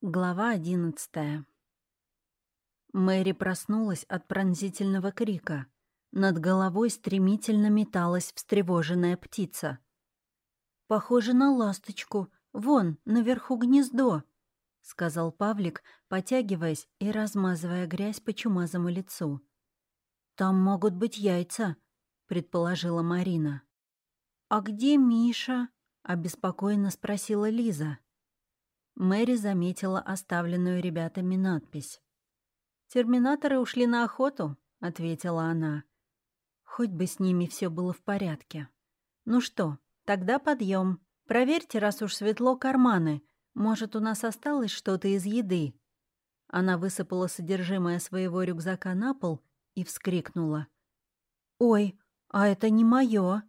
Глава одиннадцатая. Мэри проснулась от пронзительного крика. Над головой стремительно металась встревоженная птица. «Похоже на ласточку. Вон, наверху гнездо», — сказал Павлик, потягиваясь и размазывая грязь по чумазому лицу. «Там могут быть яйца», — предположила Марина. «А где Миша?» — обеспокоенно спросила Лиза. Мэри заметила оставленную ребятами надпись. «Терминаторы ушли на охоту», — ответила она. Хоть бы с ними все было в порядке. «Ну что, тогда подъем. Проверьте, раз уж светло, карманы. Может, у нас осталось что-то из еды?» Она высыпала содержимое своего рюкзака на пол и вскрикнула. «Ой, а это не мое.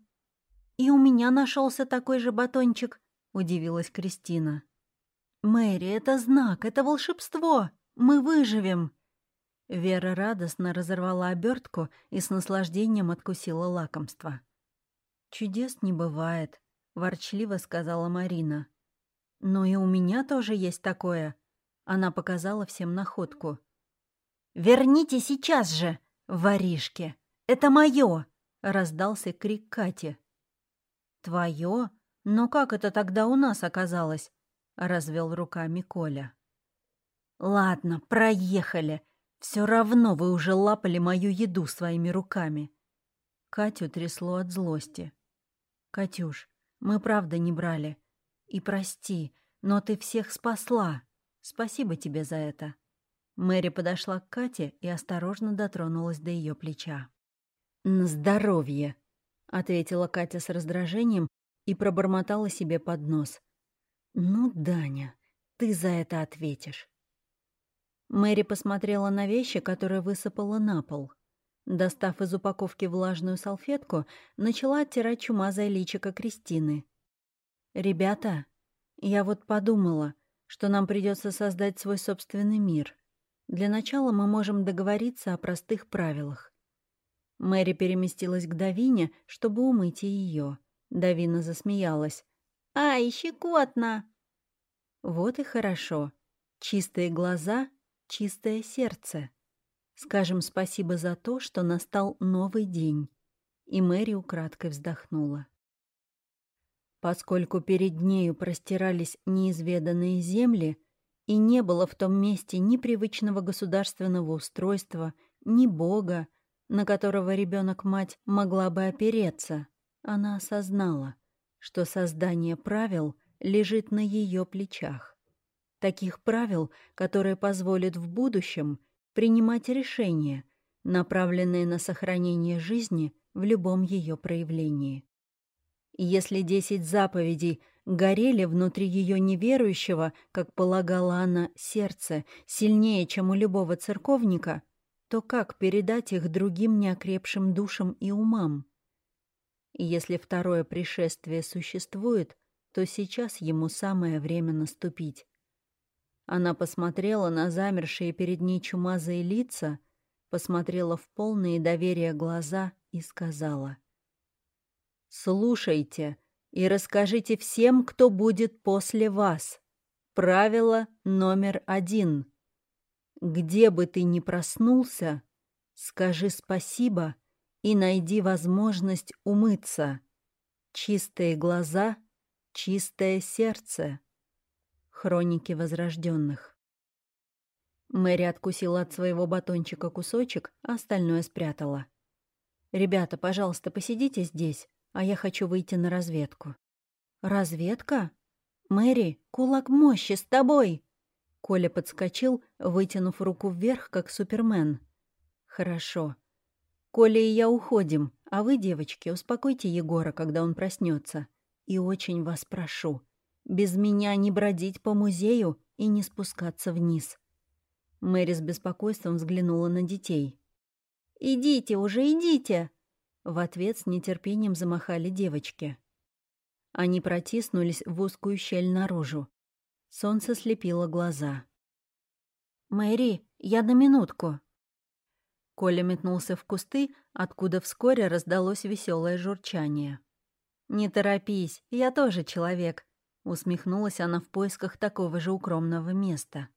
«И у меня нашелся такой же батончик», — удивилась Кристина. «Мэри, это знак, это волшебство! Мы выживем!» Вера радостно разорвала обертку и с наслаждением откусила лакомство. «Чудес не бывает», — ворчливо сказала Марина. «Но и у меня тоже есть такое». Она показала всем находку. «Верните сейчас же, воришки! Это мое!» — раздался крик Кати. «Твое? Но как это тогда у нас оказалось?» Развел руками Коля. Ладно, проехали. Все равно вы уже лапали мою еду своими руками. Катю трясло от злости. Катюш, мы правда не брали. И прости, но ты всех спасла. Спасибо тебе за это. Мэри подошла к Кате и осторожно дотронулась до ее плеча. «На здоровье!» — ответила Катя с раздражением и пробормотала себе под нос. «Ну, Даня, ты за это ответишь». Мэри посмотрела на вещи, которые высыпала на пол. Достав из упаковки влажную салфетку, начала оттирать чумазое личико Кристины. «Ребята, я вот подумала, что нам придется создать свой собственный мир. Для начала мы можем договориться о простых правилах». Мэри переместилась к Давине, чтобы умыть ее. Давина засмеялась. «Ай, щекотно!» Вот и хорошо. Чистые глаза, чистое сердце. Скажем спасибо за то, что настал новый день. И Мэри украдкой вздохнула. Поскольку перед нею простирались неизведанные земли, и не было в том месте ни привычного государственного устройства, ни Бога, на которого ребенок-мать могла бы опереться, она осознала, что создание правил лежит на ее плечах. Таких правил, которые позволят в будущем принимать решения, направленные на сохранение жизни в любом ее проявлении. Если десять заповедей горели внутри ее неверующего, как полагала она, сердце сильнее, чем у любого церковника, то как передать их другим неокрепшим душам и умам? И если второе пришествие существует, то сейчас ему самое время наступить. Она посмотрела на замершие перед ней чумазые лица, посмотрела в полные доверия глаза и сказала. «Слушайте и расскажите всем, кто будет после вас. Правило номер один. Где бы ты ни проснулся, скажи спасибо и найди возможность умыться. Чистые глаза, чистое сердце. Хроники возрожденных. Мэри откусила от своего батончика кусочек, а остальное спрятала. «Ребята, пожалуйста, посидите здесь, а я хочу выйти на разведку». «Разведка? Мэри, кулак мощи с тобой!» Коля подскочил, вытянув руку вверх, как Супермен. «Хорошо. Коля и я уходим, а вы, девочки, успокойте Егора, когда он проснется. И очень вас прошу, без меня не бродить по музею и не спускаться вниз». Мэри с беспокойством взглянула на детей. «Идите уже, идите!» В ответ с нетерпением замахали девочки. Они протиснулись в узкую щель наружу. Солнце слепило глаза. «Мэри, я на минутку», Коля метнулся в кусты, откуда вскоре раздалось веселое журчание. «Не торопись, я тоже человек. Усмехнулась она в поисках такого же укромного места.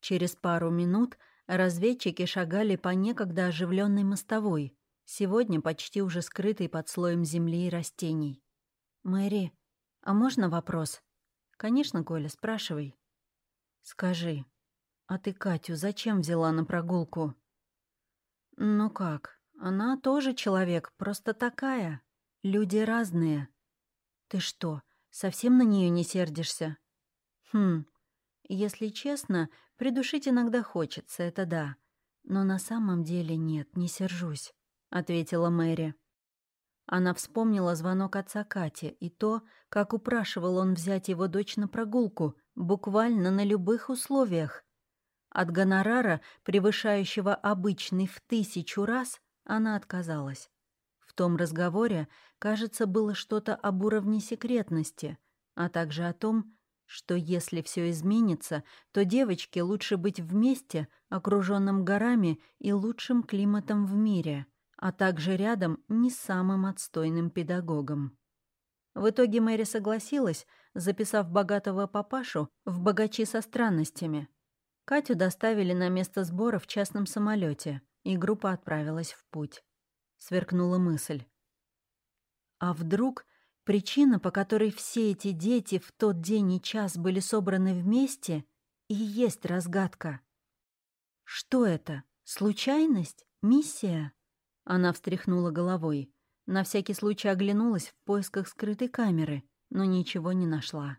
Через пару минут разведчики шагали по некогда оживленной мостовой, сегодня почти уже скрытой под слоем земли и растений. «Мэри, а можно вопрос?» «Конечно, Коля, спрашивай». «Скажи, а ты Катю зачем взяла на прогулку?» «Ну как, она тоже человек, просто такая. Люди разные. Ты что, совсем на нее не сердишься?» «Хм, если честно, придушить иногда хочется, это да. Но на самом деле нет, не сержусь», — ответила Мэри. Она вспомнила звонок отца Кати и то, как упрашивал он взять его дочь на прогулку, буквально на любых условиях. От гонорара, превышающего обычный в тысячу раз, она отказалась. В том разговоре, кажется, было что-то об уровне секретности, а также о том, что если все изменится, то девочке лучше быть вместе, окруженным горами и лучшим климатом в мире — а также рядом не самым отстойным педагогом. В итоге Мэри согласилась, записав богатого папашу в богачи со странностями. Катю доставили на место сбора в частном самолете, и группа отправилась в путь. Сверкнула мысль. А вдруг причина, по которой все эти дети в тот день и час были собраны вместе, и есть разгадка? Что это? Случайность? Миссия? Она встряхнула головой. На всякий случай оглянулась в поисках скрытой камеры, но ничего не нашла.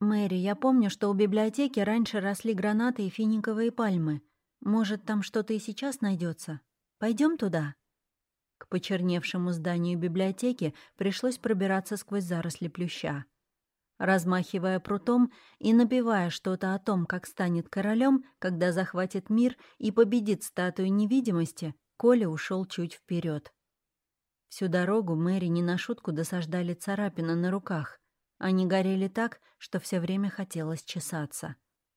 «Мэри, я помню, что у библиотеки раньше росли гранаты и финиковые пальмы. Может, там что-то и сейчас найдется. Пойдем туда?» К почерневшему зданию библиотеки пришлось пробираться сквозь заросли плюща. Размахивая прутом и напевая что-то о том, как станет королем, когда захватит мир и победит статую невидимости, Коля ушел чуть вперед. Всю дорогу Мэри не на шутку досаждали царапины на руках. Они горели так, что все время хотелось чесаться.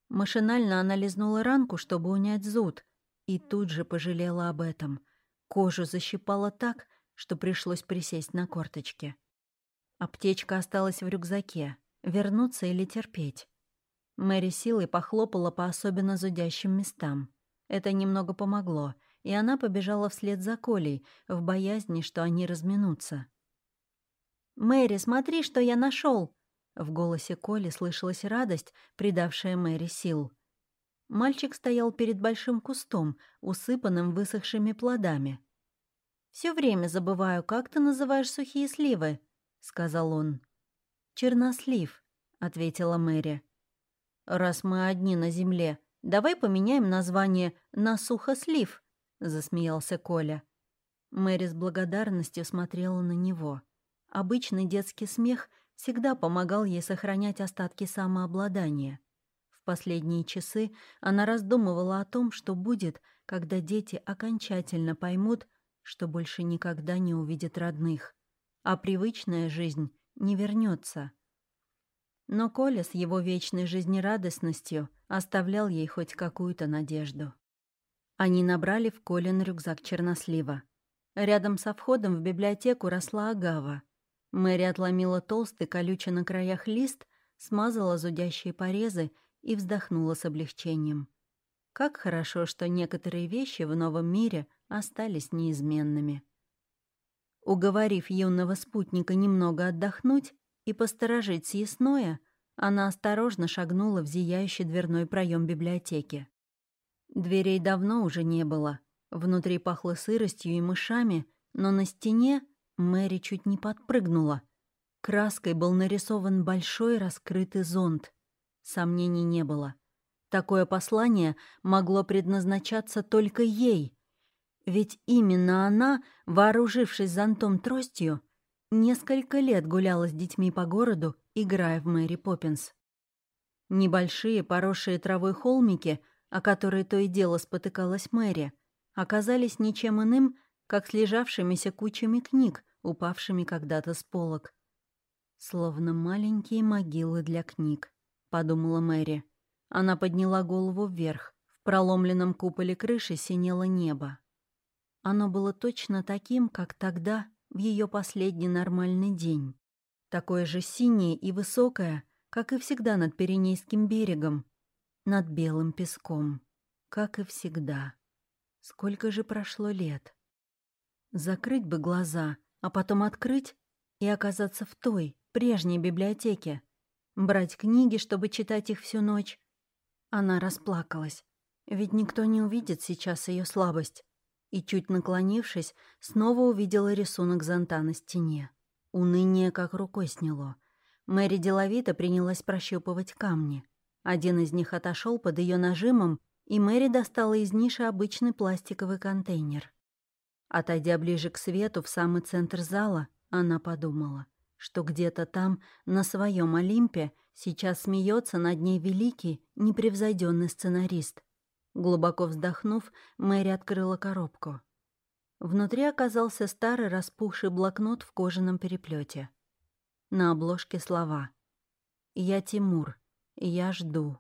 Машинально она лизнула ранку, чтобы унять зуд, и тут же пожалела об этом. Кожу защипала так, что пришлось присесть на корточки. Аптечка осталась в рюкзаке. Вернуться или терпеть? Мэри силой похлопала по особенно зудящим местам. Это немного помогло, и она побежала вслед за Колей, в боязни, что они разминутся. «Мэри, смотри, что я нашел! В голосе Коли слышалась радость, придавшая Мэри сил. Мальчик стоял перед большим кустом, усыпанным высохшими плодами. Все время забываю, как ты называешь сухие сливы», — сказал он. «Чернослив», — ответила Мэри. «Раз мы одни на земле, давай поменяем название на сухослив», засмеялся Коля. Мэри с благодарностью смотрела на него. Обычный детский смех всегда помогал ей сохранять остатки самообладания. В последние часы она раздумывала о том, что будет, когда дети окончательно поймут, что больше никогда не увидят родных, а привычная жизнь не вернется. Но Коля с его вечной жизнерадостностью оставлял ей хоть какую-то надежду. Они набрали в Колин рюкзак чернослива. Рядом со входом в библиотеку росла агава. Мэри отломила толстый, колючий на краях лист, смазала зудящие порезы и вздохнула с облегчением. Как хорошо, что некоторые вещи в новом мире остались неизменными. Уговорив юного спутника немного отдохнуть и посторожить съестное, она осторожно шагнула в зияющий дверной проем библиотеки. Дверей давно уже не было. Внутри пахло сыростью и мышами, но на стене Мэри чуть не подпрыгнула. Краской был нарисован большой раскрытый зонт. Сомнений не было. Такое послание могло предназначаться только ей. Ведь именно она, вооружившись зонтом тростью, несколько лет гуляла с детьми по городу, играя в Мэри Поппинс. Небольшие, поросшие травой холмики — о которые то и дело спотыкалась Мэри, оказались ничем иным, как слежавшимися кучами книг, упавшими когда-то с полок. «Словно маленькие могилы для книг», — подумала Мэри. Она подняла голову вверх. В проломленном куполе крыши синело небо. Оно было точно таким, как тогда, в ее последний нормальный день. Такое же синее и высокое, как и всегда над Пиренейским берегом, над белым песком, как и всегда. Сколько же прошло лет? Закрыть бы глаза, а потом открыть и оказаться в той, прежней библиотеке. Брать книги, чтобы читать их всю ночь. Она расплакалась, ведь никто не увидит сейчас ее слабость. И, чуть наклонившись, снова увидела рисунок зонта на стене. Уныние как рукой сняло. Мэри деловито принялась прощупывать камни. Один из них отошел под ее нажимом, и Мэри достала из ниши обычный пластиковый контейнер. Отойдя ближе к свету, в самый центр зала, она подумала, что где-то там, на своем Олимпе, сейчас смеется над ней великий, непревзойденный сценарист. Глубоко вздохнув, Мэри открыла коробку. Внутри оказался старый распухший блокнот в кожаном переплете. На обложке слова «Я Тимур, я жду».